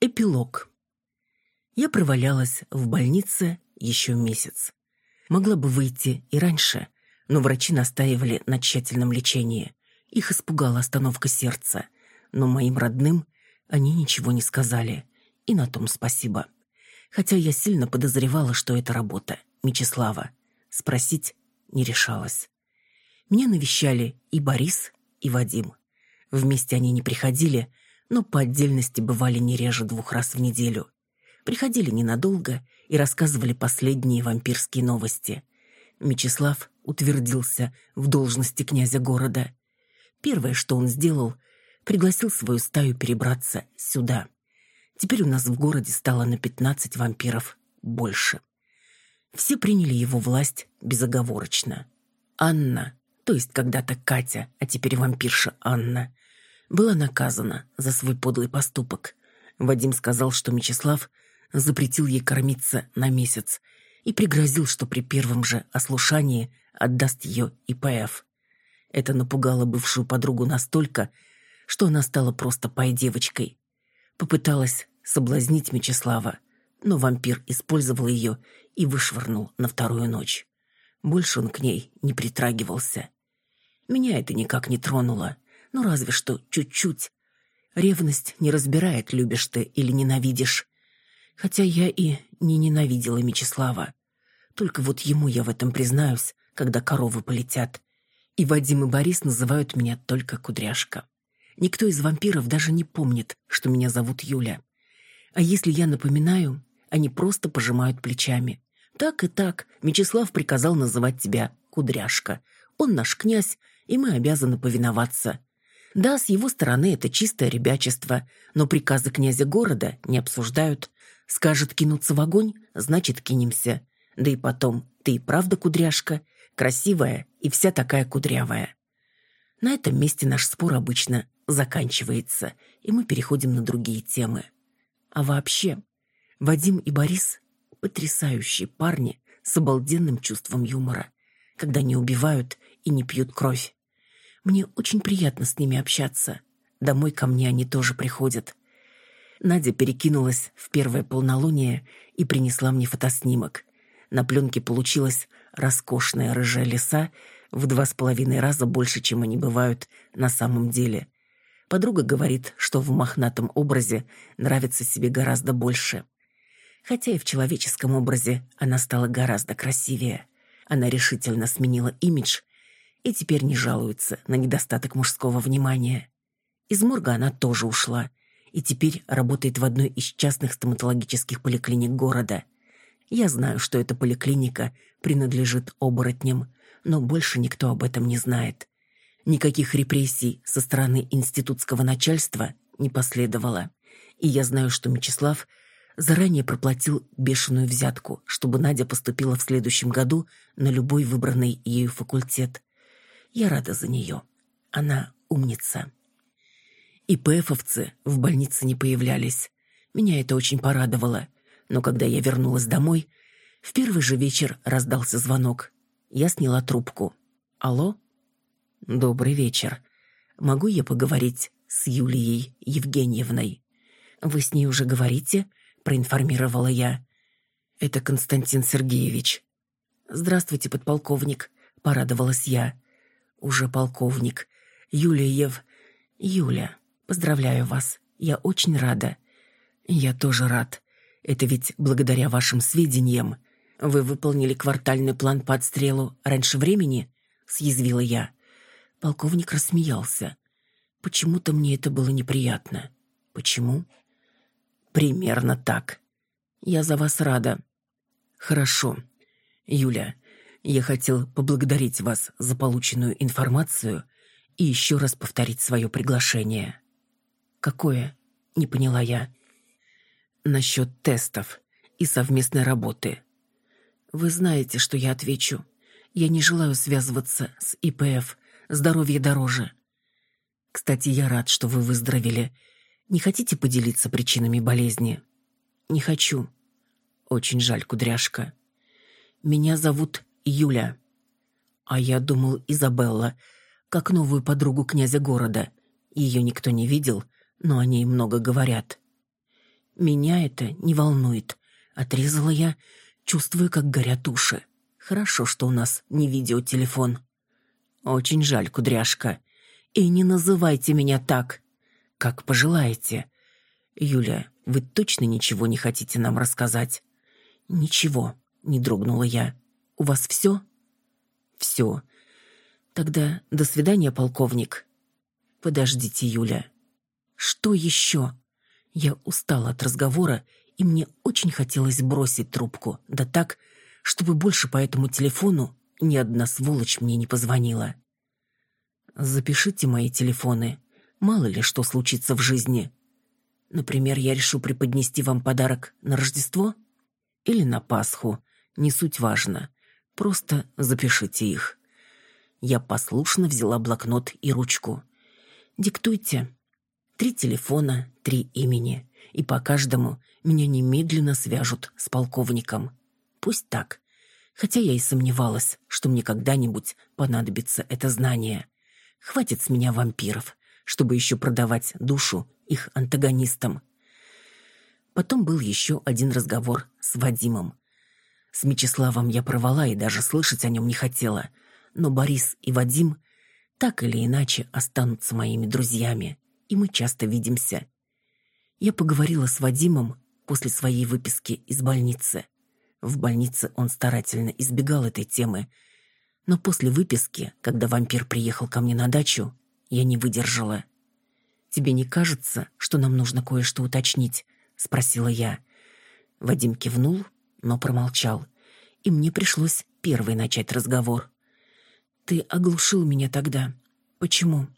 Эпилог. Я провалялась в больнице еще месяц. Могла бы выйти и раньше, но врачи настаивали на тщательном лечении. Их испугала остановка сердца, но моим родным они ничего не сказали, и на том спасибо. Хотя я сильно подозревала, что это работа Мечислава. Спросить не решалась. Меня навещали и Борис, и Вадим. Вместе они не приходили, но по отдельности бывали не реже двух раз в неделю. Приходили ненадолго и рассказывали последние вампирские новости. Мечислав утвердился в должности князя города. Первое, что он сделал, пригласил свою стаю перебраться сюда. Теперь у нас в городе стало на пятнадцать вампиров больше. Все приняли его власть безоговорочно. Анна, то есть когда-то Катя, а теперь вампирша Анна, была наказана за свой подлый поступок. Вадим сказал, что Мечислав запретил ей кормиться на месяц и пригрозил, что при первом же ослушании отдаст ее ИПФ. Это напугало бывшую подругу настолько, что она стала просто пай-девочкой. Попыталась соблазнить Мечислава, но вампир использовал ее и вышвырнул на вторую ночь. Больше он к ней не притрагивался. Меня это никак не тронуло, ну разве что чуть-чуть. Ревность не разбирает, любишь ты или ненавидишь. Хотя я и не ненавидела Мечислава. Только вот ему я в этом признаюсь, когда коровы полетят. И Вадим и Борис называют меня только Кудряшка. Никто из вампиров даже не помнит, что меня зовут Юля. А если я напоминаю, они просто пожимают плечами. Так и так, Мечислав приказал называть тебя Кудряшка. Он наш князь, и мы обязаны повиноваться. Да, с его стороны это чистое ребячество, но приказы князя города не обсуждают. Скажет кинуться в огонь, значит кинемся. Да и потом, ты и правда кудряшка, красивая и вся такая кудрявая. На этом месте наш спор обычно заканчивается, и мы переходим на другие темы. А вообще, Вадим и Борис — потрясающие парни с обалденным чувством юмора, когда не убивают и не пьют кровь. Мне очень приятно с ними общаться. Домой ко мне они тоже приходят. Надя перекинулась в первое полнолуние и принесла мне фотоснимок. На пленке получилась роскошная рыжая лиса в два с половиной раза больше, чем они бывают на самом деле. Подруга говорит, что в мохнатом образе нравится себе гораздо больше. Хотя и в человеческом образе она стала гораздо красивее. Она решительно сменила имидж и теперь не жалуется на недостаток мужского внимания. Из морга она тоже ушла и теперь работает в одной из частных стоматологических поликлиник города. Я знаю, что эта поликлиника принадлежит оборотням, но больше никто об этом не знает. Никаких репрессий со стороны институтского начальства не последовало. И я знаю, что Мечислав заранее проплатил бешеную взятку, чтобы Надя поступила в следующем году на любой выбранный ею факультет. Я рада за нее. Она умница. И ПФовцы в больнице не появлялись. Меня это очень порадовало. Но когда я вернулась домой, в первый же вечер раздался звонок. Я сняла трубку. «Алло?» «Добрый вечер. Могу я поговорить с Юлией Евгеньевной?» «Вы с ней уже говорите?» — проинформировала я. «Это Константин Сергеевич». «Здравствуйте, подполковник», — порадовалась я уже полковник. Юлия Ев... Юля, поздравляю вас. Я очень рада. Я тоже рад. Это ведь благодаря вашим сведениям. Вы выполнили квартальный план по отстрелу раньше времени? Съязвила я. Полковник рассмеялся. Почему-то мне это было неприятно. Почему? Примерно так. Я за вас рада. Хорошо. Юля, я хотел поблагодарить вас за полученную информацию и еще раз повторить свое приглашение. Какое? Не поняла я. Насчет тестов и совместной работы. Вы знаете, что я отвечу. Я не желаю связываться с ИПФ. Здоровье дороже. Кстати, я рад, что вы выздоровели. Не хотите поделиться причинами болезни? Не хочу. Очень жаль, кудряшка. Меня зовут Юля. А я думал, Изабелла, как новую подругу князя города. Ее никто не видел, но о ней много говорят. Меня это не волнует, отрезала я, чувствуя, как горят уши. Хорошо, что у нас не видеотелефон. Очень жаль, кудряшка. И не называйте меня так. Как пожелаете. Юля, вы точно ничего не хотите нам рассказать? Ничего, не дрогнула я. У вас все? Все. Тогда до свидания, полковник. Подождите, Юля. Что еще? Я устала от разговора, и мне очень хотелось бросить трубку, да так, чтобы больше по этому телефону ни одна сволочь мне не позвонила. Запишите мои телефоны. Мало ли что случится в жизни. Например, я решу преподнести вам подарок на Рождество или на Пасху. Не суть важно. Просто запишите их. Я послушно взяла блокнот и ручку. Диктуйте. Три телефона, три имени. И по каждому меня немедленно свяжут с полковником. Пусть так. Хотя я и сомневалась, что мне когда-нибудь понадобится это знание. Хватит с меня вампиров, чтобы еще продавать душу их антагонистам. Потом был еще один разговор с Вадимом. С Мечиславом я провала и даже слышать о нем не хотела. Но Борис и Вадим так или иначе останутся моими друзьями, и мы часто видимся. Я поговорила с Вадимом после своей выписки из больницы. В больнице он старательно избегал этой темы. Но после выписки, когда вампир приехал ко мне на дачу, я не выдержала. «Тебе не кажется, что нам нужно кое-что уточнить?» — спросила я. Вадим кивнул, но промолчал. И мне пришлось первой начать разговор. «Ты оглушил меня тогда. Почему?»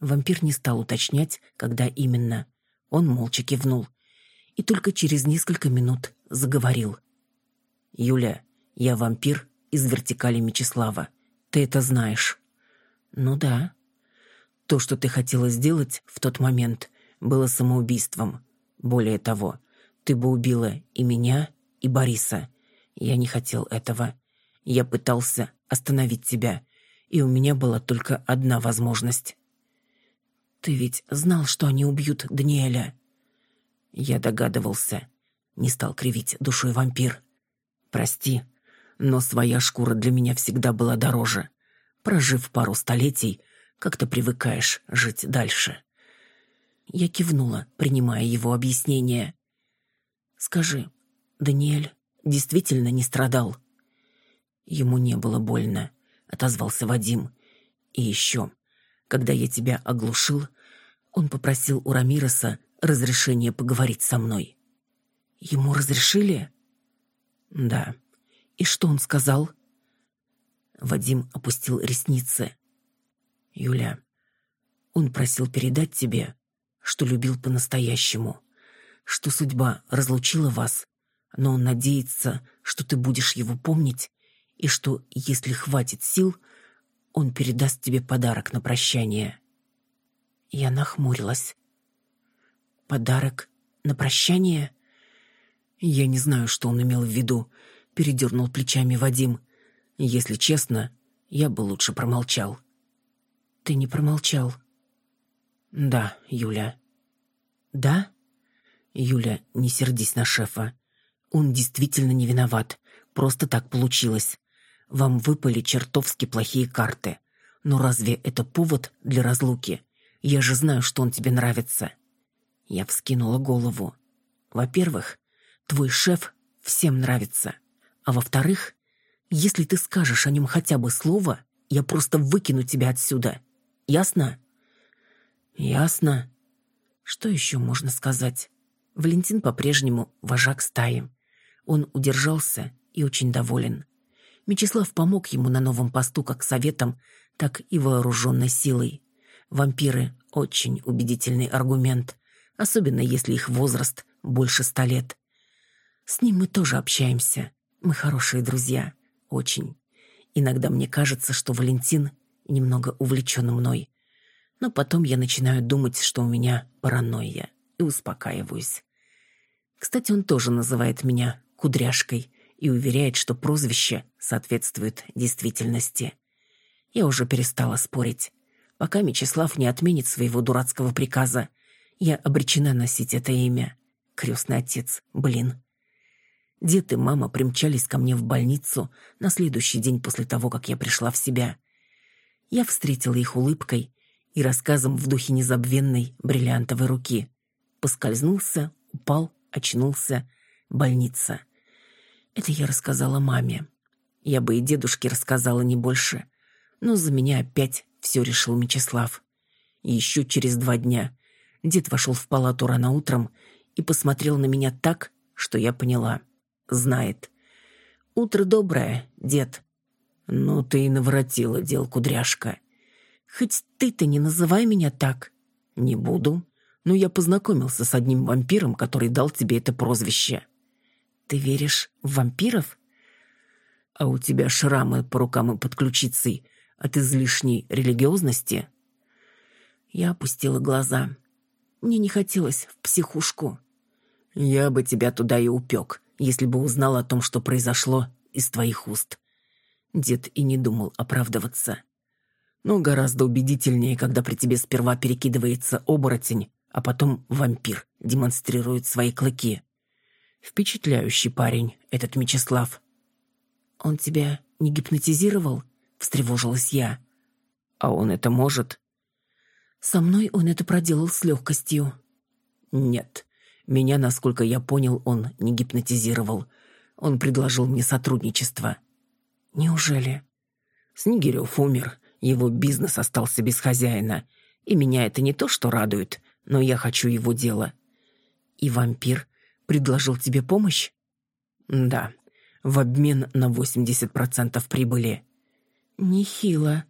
Вампир не стал уточнять, когда именно. Он молча кивнул. И только через несколько минут заговорил. «Юля, я вампир из вертикали Мечислава. Ты это знаешь». «Ну да». «То, что ты хотела сделать в тот момент, было самоубийством. Более того, ты бы убила и меня, и Бориса. Я не хотел этого. Я пытался остановить тебя, и у меня была только одна возможность». «Ты ведь знал, что они убьют Даниэля?» Я догадывался. Не стал кривить душой вампир. Прости, но своя шкура для меня всегда была дороже. Прожив пару столетий, как-то привыкаешь жить дальше. Я кивнула, принимая его объяснение. «Скажи, Даниэль действительно не страдал?» «Ему не было больно», — отозвался Вадим. «И еще, когда я тебя оглушил, он попросил у Рамироса разрешения поговорить со мной». «Ему разрешили?» Да. И что он сказал? Вадим опустил ресницы. Юля, он просил передать тебе, что любил по-настоящему, что судьба разлучила вас, но он надеется, что ты будешь его помнить и что, если хватит сил, он передаст тебе подарок на прощание. Я нахмурилась. Подарок на прощание? Я не знаю, что он имел в виду, передернул плечами Вадим. Если честно, я бы лучше промолчал. Ты не промолчал. Да, Юля. Да? Юля, не сердись на шефа. Он действительно не виноват. Просто так получилось. Вам выпали чертовски плохие карты. Но разве это повод для разлуки? Я же знаю, что он тебе нравится. Я вскинула голову. Во-первых, Твой шеф всем нравится. А во-вторых, если ты скажешь о нем хотя бы слово, я просто выкину тебя отсюда. Ясно? Ясно. Что еще можно сказать? Валентин по-прежнему вожак стаи. Он удержался и очень доволен. Мечислав помог ему на новом посту как советом, так и вооруженной силой. Вампиры – очень убедительный аргумент, особенно если их возраст больше ста лет. С ним мы тоже общаемся. Мы хорошие друзья. Очень. Иногда мне кажется, что Валентин немного увлечен мной. Но потом я начинаю думать, что у меня паранойя, и успокаиваюсь. Кстати, он тоже называет меня «кудряшкой» и уверяет, что прозвище соответствует действительности. Я уже перестала спорить. Пока Мечислав не отменит своего дурацкого приказа, я обречена носить это имя. Крестный отец, блин. Дед и мама примчались ко мне в больницу на следующий день после того, как я пришла в себя. Я встретила их улыбкой и рассказом в духе незабвенной бриллиантовой руки. Поскользнулся, упал, очнулся. Больница. Это я рассказала маме. Я бы и дедушке рассказала не больше. Но за меня опять все решил Мечислав. Еще через два дня дед вошел в палату рано утром и посмотрел на меня так, что я поняла. Знает. «Утро доброе, дед». «Ну ты и наворотила дел, кудряшка». «Хоть ты-то не называй меня так». «Не буду. Но я познакомился с одним вампиром, который дал тебе это прозвище». «Ты веришь в вампиров?» «А у тебя шрамы по рукам и под ключицей от излишней религиозности?» Я опустила глаза. Мне не хотелось в психушку. «Я бы тебя туда и упек, если бы узнал о том, что произошло из твоих уст». Дед и не думал оправдываться. Но гораздо убедительнее, когда при тебе сперва перекидывается оборотень, а потом вампир демонстрирует свои клыки. Впечатляющий парень, этот Мечислав. «Он тебя не гипнотизировал?» — встревожилась я. «А он это может?» «Со мной он это проделал с легкостью». «Нет. Меня, насколько я понял, он не гипнотизировал. Он предложил мне сотрудничество». «Неужели?» Снегирев умер, его бизнес остался без хозяина. И меня это не то, что радует, но я хочу его дело. И вампир предложил тебе помощь? Да, в обмен на 80% прибыли. Нехило,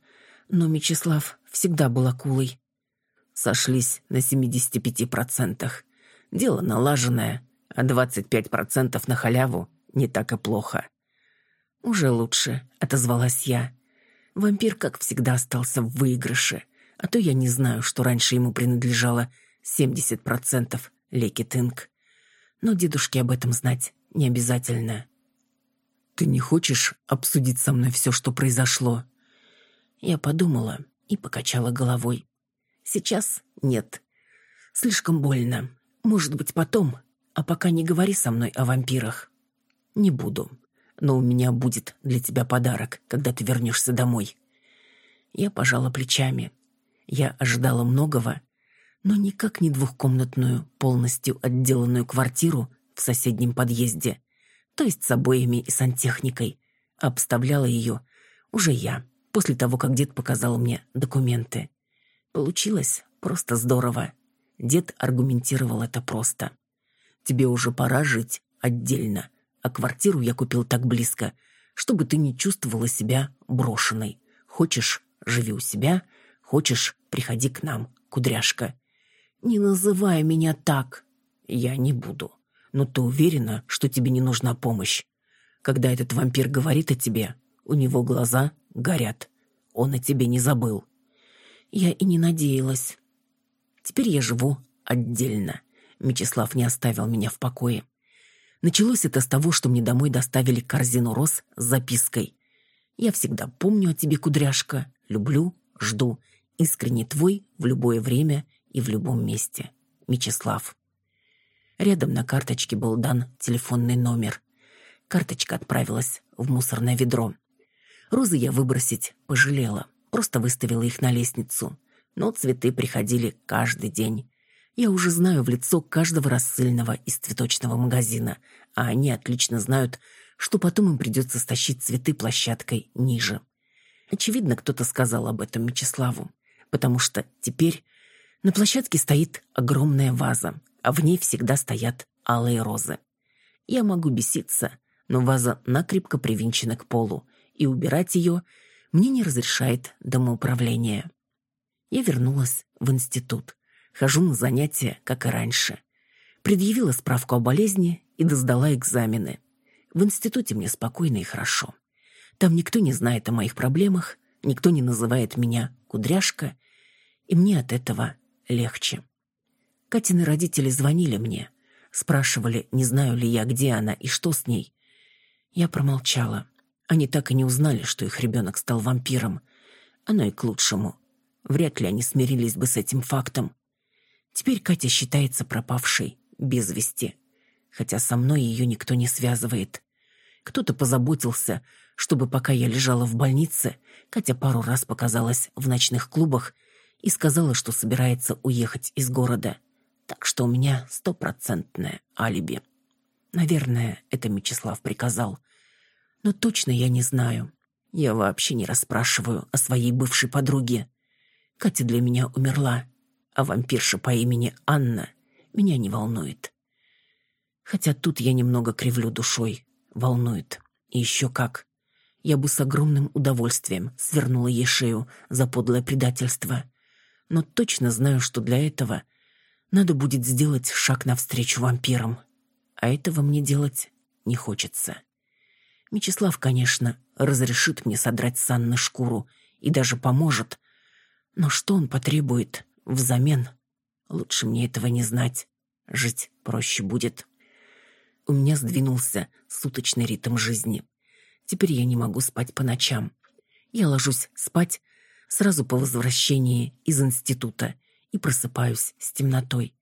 но Мечислав всегда был акулой. Сошлись на 75%. Дело налаженное, а 25% на халяву не так и плохо. «Уже лучше», — отозвалась я. Вампир, как всегда, остался в выигрыше, а то я не знаю, что раньше ему принадлежало 70% Леки Тынк. Но дедушке об этом знать не обязательно. «Ты не хочешь обсудить со мной все, что произошло?» Я подумала и покачала головой. «Сейчас нет. Слишком больно. Может быть, потом. А пока не говори со мной о вампирах. Не буду но у меня будет для тебя подарок, когда ты вернешься домой». Я пожала плечами. Я ожидала многого, но никак не двухкомнатную, полностью отделанную квартиру в соседнем подъезде, то есть с обоями и сантехникой. Обставляла ее уже я, после того, как дед показал мне документы. Получилось просто здорово. Дед аргументировал это просто. «Тебе уже пора жить отдельно а квартиру я купил так близко, чтобы ты не чувствовала себя брошенной. Хочешь, живи у себя, хочешь, приходи к нам, кудряшка. Не называй меня так. Я не буду. Но ты уверена, что тебе не нужна помощь? Когда этот вампир говорит о тебе, у него глаза горят. Он о тебе не забыл. Я и не надеялась. Теперь я живу отдельно. Мечислав не оставил меня в покое. Началось это с того, что мне домой доставили корзину роз с запиской. «Я всегда помню о тебе, кудряшка, люблю, жду. Искренне твой в любое время и в любом месте. Мечислав». Рядом на карточке был дан телефонный номер. Карточка отправилась в мусорное ведро. Розы я выбросить пожалела, просто выставила их на лестницу. Но цветы приходили каждый день. Я уже знаю в лицо каждого рассыльного из цветочного магазина, а они отлично знают, что потом им придется стащить цветы площадкой ниже. Очевидно, кто-то сказал об этом Мечиславу, потому что теперь на площадке стоит огромная ваза, а в ней всегда стоят алые розы. Я могу беситься, но ваза накрепко привинчена к полу, и убирать ее мне не разрешает домоуправление. Я вернулась в институт. Хожу на занятия, как и раньше. Предъявила справку о болезни и доздала экзамены. В институте мне спокойно и хорошо. Там никто не знает о моих проблемах, никто не называет меня «кудряшка», и мне от этого легче. Катины родители звонили мне, спрашивали, не знаю ли я, где она и что с ней. Я промолчала. Они так и не узнали, что их ребенок стал вампиром. Оно и к лучшему. Вряд ли они смирились бы с этим фактом. Теперь Катя считается пропавшей, без вести. Хотя со мной ее никто не связывает. Кто-то позаботился, чтобы пока я лежала в больнице, Катя пару раз показалась в ночных клубах и сказала, что собирается уехать из города. Так что у меня стопроцентное алиби. Наверное, это Мечислав приказал. Но точно я не знаю. Я вообще не расспрашиваю о своей бывшей подруге. Катя для меня умерла, а вампирша по имени Анна меня не волнует. Хотя тут я немного кривлю душой. Волнует. И еще как. Я бы с огромным удовольствием свернула ей шею за подлое предательство. Но точно знаю, что для этого надо будет сделать шаг навстречу вампирам. А этого мне делать не хочется. Мечислав, конечно, разрешит мне содрать с Анны шкуру и даже поможет. Но что он потребует взамен? Лучше мне этого не знать. Жить проще будет. У меня сдвинулся суточный ритм жизни. Теперь я не могу спать по ночам. Я ложусь спать сразу по возвращении из института и просыпаюсь с темнотой.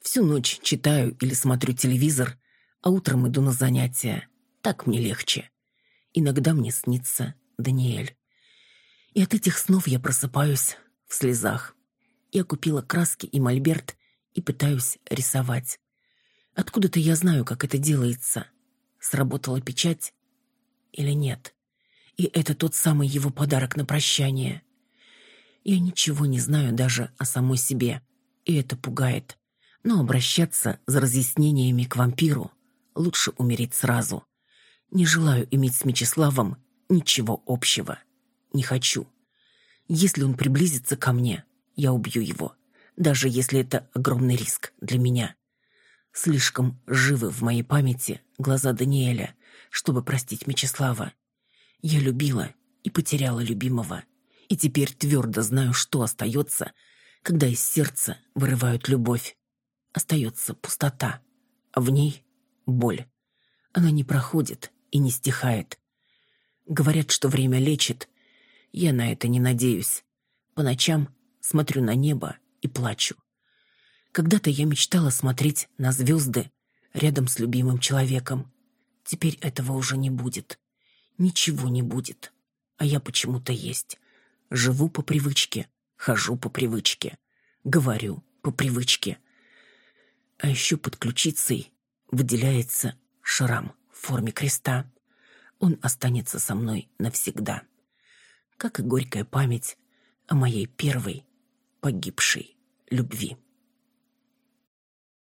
Всю ночь читаю или смотрю телевизор, а утром иду на занятия. Так мне легче. Иногда мне снится Даниэль. И от этих снов я просыпаюсь в слезах. Я купила краски и мольберт и пытаюсь рисовать. Откуда-то я знаю, как это делается. Сработала печать или нет? И это тот самый его подарок на прощание. Я ничего не знаю даже о самой себе, и это пугает. Но обращаться за разъяснениями к вампиру лучше умереть сразу. Не желаю иметь с Мечиславом ничего общего. Не хочу. Если он приблизится ко мне, я убью его, даже если это огромный риск для меня. Слишком живы в моей памяти глаза Даниэля, чтобы простить Мечислава. Я любила и потеряла любимого. И теперь твердо знаю, что остается, когда из сердца вырывают любовь. Остается пустота, а в ней боль. Она не проходит и не стихает. Говорят, что время лечит. Я на это не надеюсь. По ночам смотрю на небо и плачу. Когда-то я мечтала смотреть на звезды рядом с любимым человеком. Теперь этого уже не будет. Ничего не будет. А я почему-то есть. Живу по привычке, хожу по привычке, говорю по привычке. А еще под ключицей выделяется шрам в форме креста. Он останется со мной навсегда. Как и горькая память о моей первой погибшей любви.